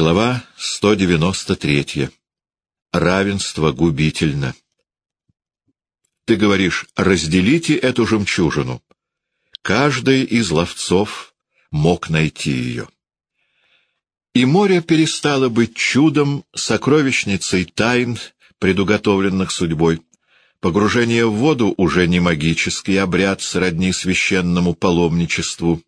Глава 193. Равенство губительно. Ты говоришь, разделите эту жемчужину. Каждый из ловцов мог найти ее. И море перестало быть чудом, сокровищницей тайн, предуготовленных судьбой. Погружение в воду уже не магический обряд сродни священному паломничеству,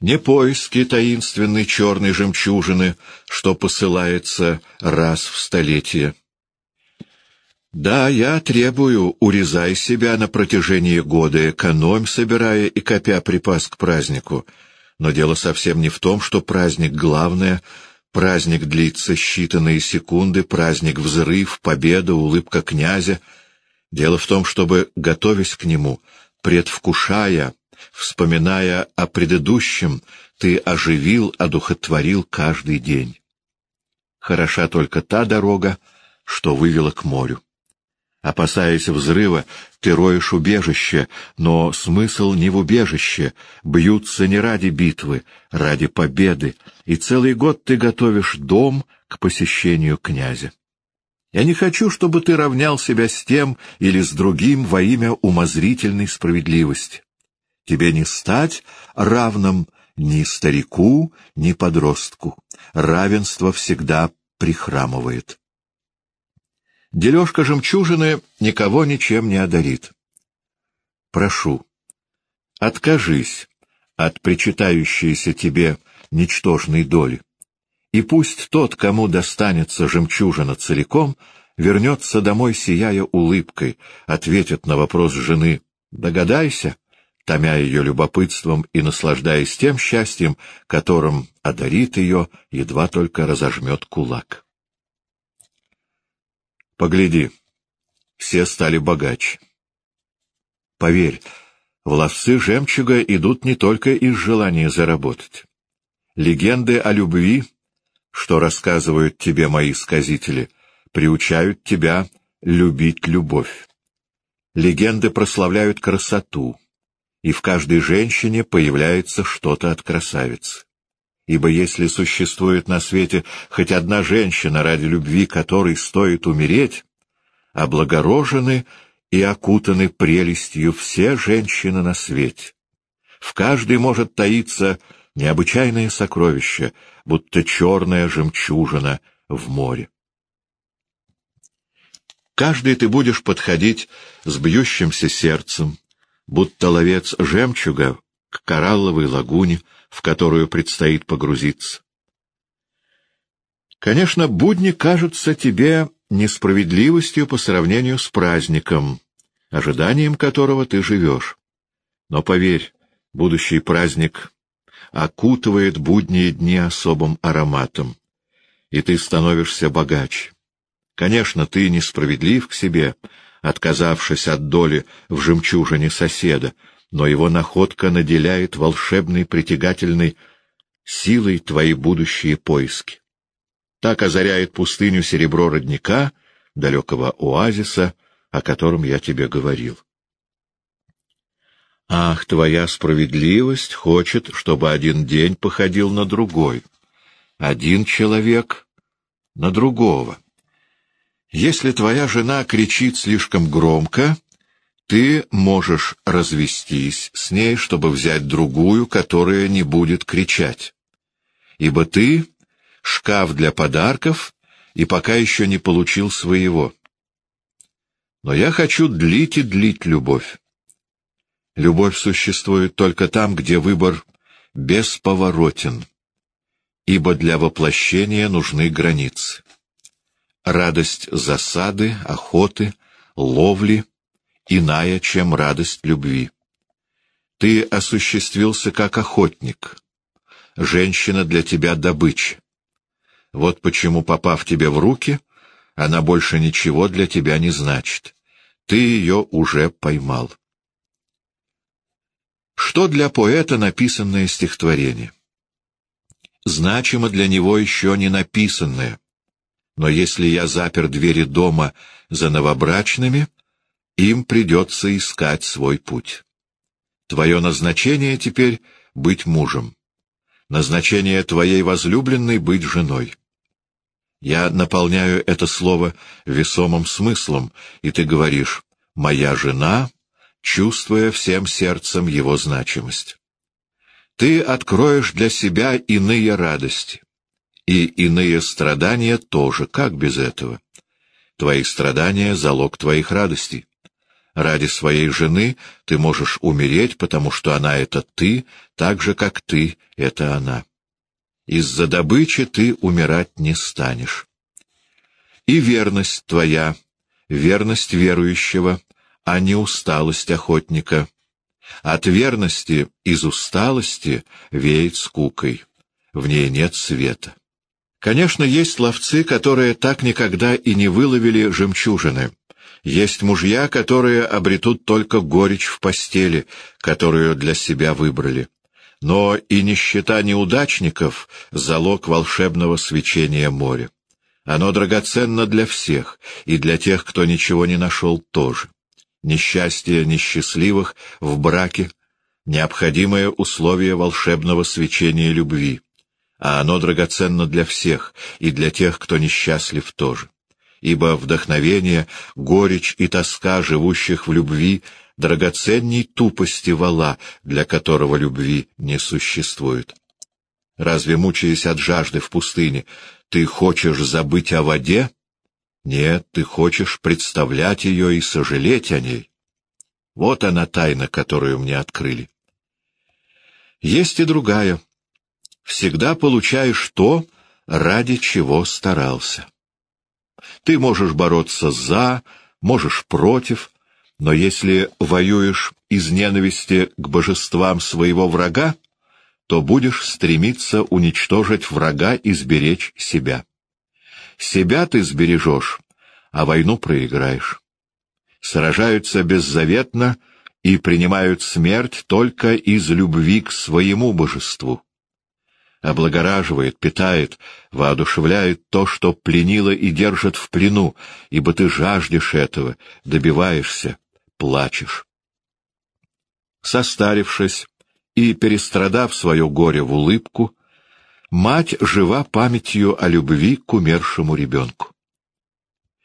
не поиски таинственной черной жемчужины, что посылается раз в столетие. Да, я требую, урезай себя на протяжении года, экономь, собирая и копя припас к празднику. Но дело совсем не в том, что праздник главное, праздник длится считанные секунды, праздник взрыв, победа, улыбка князя. Дело в том, чтобы, готовясь к нему, предвкушая, Вспоминая о предыдущем, ты оживил, одухотворил каждый день. Хороша только та дорога, что вывела к морю. Опасаясь взрыва, ты роешь убежище, но смысл не в убежище, бьются не ради битвы, ради победы, и целый год ты готовишь дом к посещению князя. Я не хочу, чтобы ты равнял себя с тем или с другим во имя умозрительной справедливости. Тебе не стать равным ни старику, ни подростку. Равенство всегда прихрамывает. Дележка жемчужины никого ничем не одарит. Прошу, откажись от причитающейся тебе ничтожной доли, и пусть тот, кому достанется жемчужина целиком, вернется домой, сияя улыбкой, ответит на вопрос жены «Догадайся, томя ее любопытством и наслаждаясь тем счастьем, которым одарит ее, едва только разожмет кулак. Погляди, все стали богаче. Поверь, волосы жемчуга идут не только из желания заработать. Легенды о любви, что рассказывают тебе мои сказители, приучают тебя любить любовь. Легенды прославляют красоту, и в каждой женщине появляется что-то от красавицы. Ибо если существует на свете хоть одна женщина, ради любви которой стоит умереть, облагорожены и окутаны прелестью все женщины на свете. В каждой может таиться необычайное сокровище, будто черная жемчужина в море. Каждый ты будешь подходить с бьющимся сердцем, будто ловец жемчуга к коралловой лагуне, в которую предстоит погрузиться. Конечно, будни кажутся тебе несправедливостью по сравнению с праздником, ожиданием которого ты живешь. Но поверь, будущий праздник окутывает будние дни особым ароматом, и ты становишься богаче. Конечно, ты несправедлив к себе, отказавшись от доли в жемчужине соседа, но его находка наделяет волшебной притягательной силой твои будущие поиски. Так озаряет пустыню серебро родника, далекого оазиса, о котором я тебе говорил. Ах, твоя справедливость хочет, чтобы один день походил на другой, один человек на другого. Если твоя жена кричит слишком громко, ты можешь развестись с ней, чтобы взять другую, которая не будет кричать. Ибо ты — шкаф для подарков и пока еще не получил своего. Но я хочу длить и длить любовь. Любовь существует только там, где выбор бесповоротен, ибо для воплощения нужны границы радость засады, охоты, ловли, иная, чем радость любви. Ты осуществился как охотник. Женщина для тебя добыча. Вот почему, попав тебе в руки, она больше ничего для тебя не значит. Ты ее уже поймал. Что для поэта написанное стихотворение? Значимо для него еще не написанное но если я запер двери дома за новобрачными, им придется искать свой путь. Твое назначение теперь — быть мужем. Назначение твоей возлюбленной — быть женой. Я наполняю это слово весомым смыслом, и ты говоришь «моя жена», чувствуя всем сердцем его значимость. Ты откроешь для себя иные радости, и иные страдания тоже, как без этого? Твои страдания — залог твоих радостей. Ради своей жены ты можешь умереть, потому что она — это ты, так же, как ты — это она. Из-за добычи ты умирать не станешь. И верность твоя, верность верующего, а не усталость охотника. От верности из усталости веет скукой, в ней нет света. Конечно, есть ловцы, которые так никогда и не выловили жемчужины. Есть мужья, которые обретут только горечь в постели, которую для себя выбрали. Но и нищета неудачников — залог волшебного свечения моря. Оно драгоценно для всех, и для тех, кто ничего не нашел, тоже. Несчастье несчастливых в браке — необходимое условие волшебного свечения любви, а оно драгоценно для всех, и для тех, кто несчастлив тоже. Ибо вдохновение, горечь и тоска живущих в любви драгоценней тупости вала, для которого любви не существует. Разве, мучаясь от жажды в пустыне, ты хочешь забыть о воде? Нет, ты хочешь представлять ее и сожалеть о ней. Вот она тайна, которую мне открыли. Есть и другая. Всегда получаешь то, ради чего старался. Ты можешь бороться за, можешь против, но если воюешь из ненависти к божествам своего врага, то будешь стремиться уничтожить врага и сберечь себя. Себя ты сбережешь, а войну проиграешь. Сражаются беззаветно и принимают смерть только из любви к своему божеству облагораживает, питает, воодушевляет то, что пленило и держит в плену, ибо ты жаждешь этого, добиваешься, плачешь. Состарившись и перестрадав свое горе в улыбку, мать жива памятью о любви к умершему ребенку.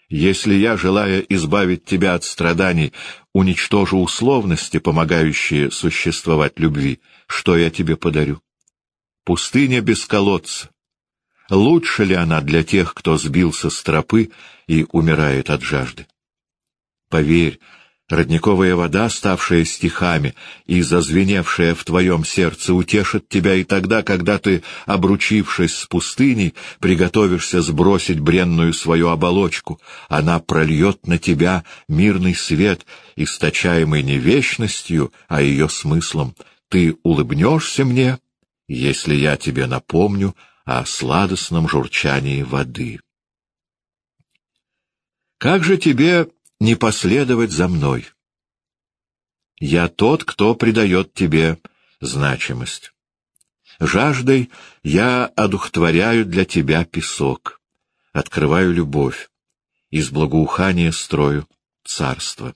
Если я, желая избавить тебя от страданий, уничтожу условности, помогающие существовать любви, что я тебе подарю? Пустыня без колодца. Лучше ли она для тех, кто сбился с тропы и умирает от жажды? Поверь, родниковая вода, ставшая стихами и зазвеневшая в твоем сердце, утешит тебя и тогда, когда ты, обручившись с пустыней, приготовишься сбросить бренную свою оболочку. Она прольет на тебя мирный свет, источаемый не вечностью, а ее смыслом. Ты улыбнешься мне — если я тебе напомню о сладостном журчании воды. Как же тебе не последовать за мной? Я тот, кто придает тебе значимость. Жаждой я одухотворяю для тебя песок, открываю любовь, из благоухания строю царство.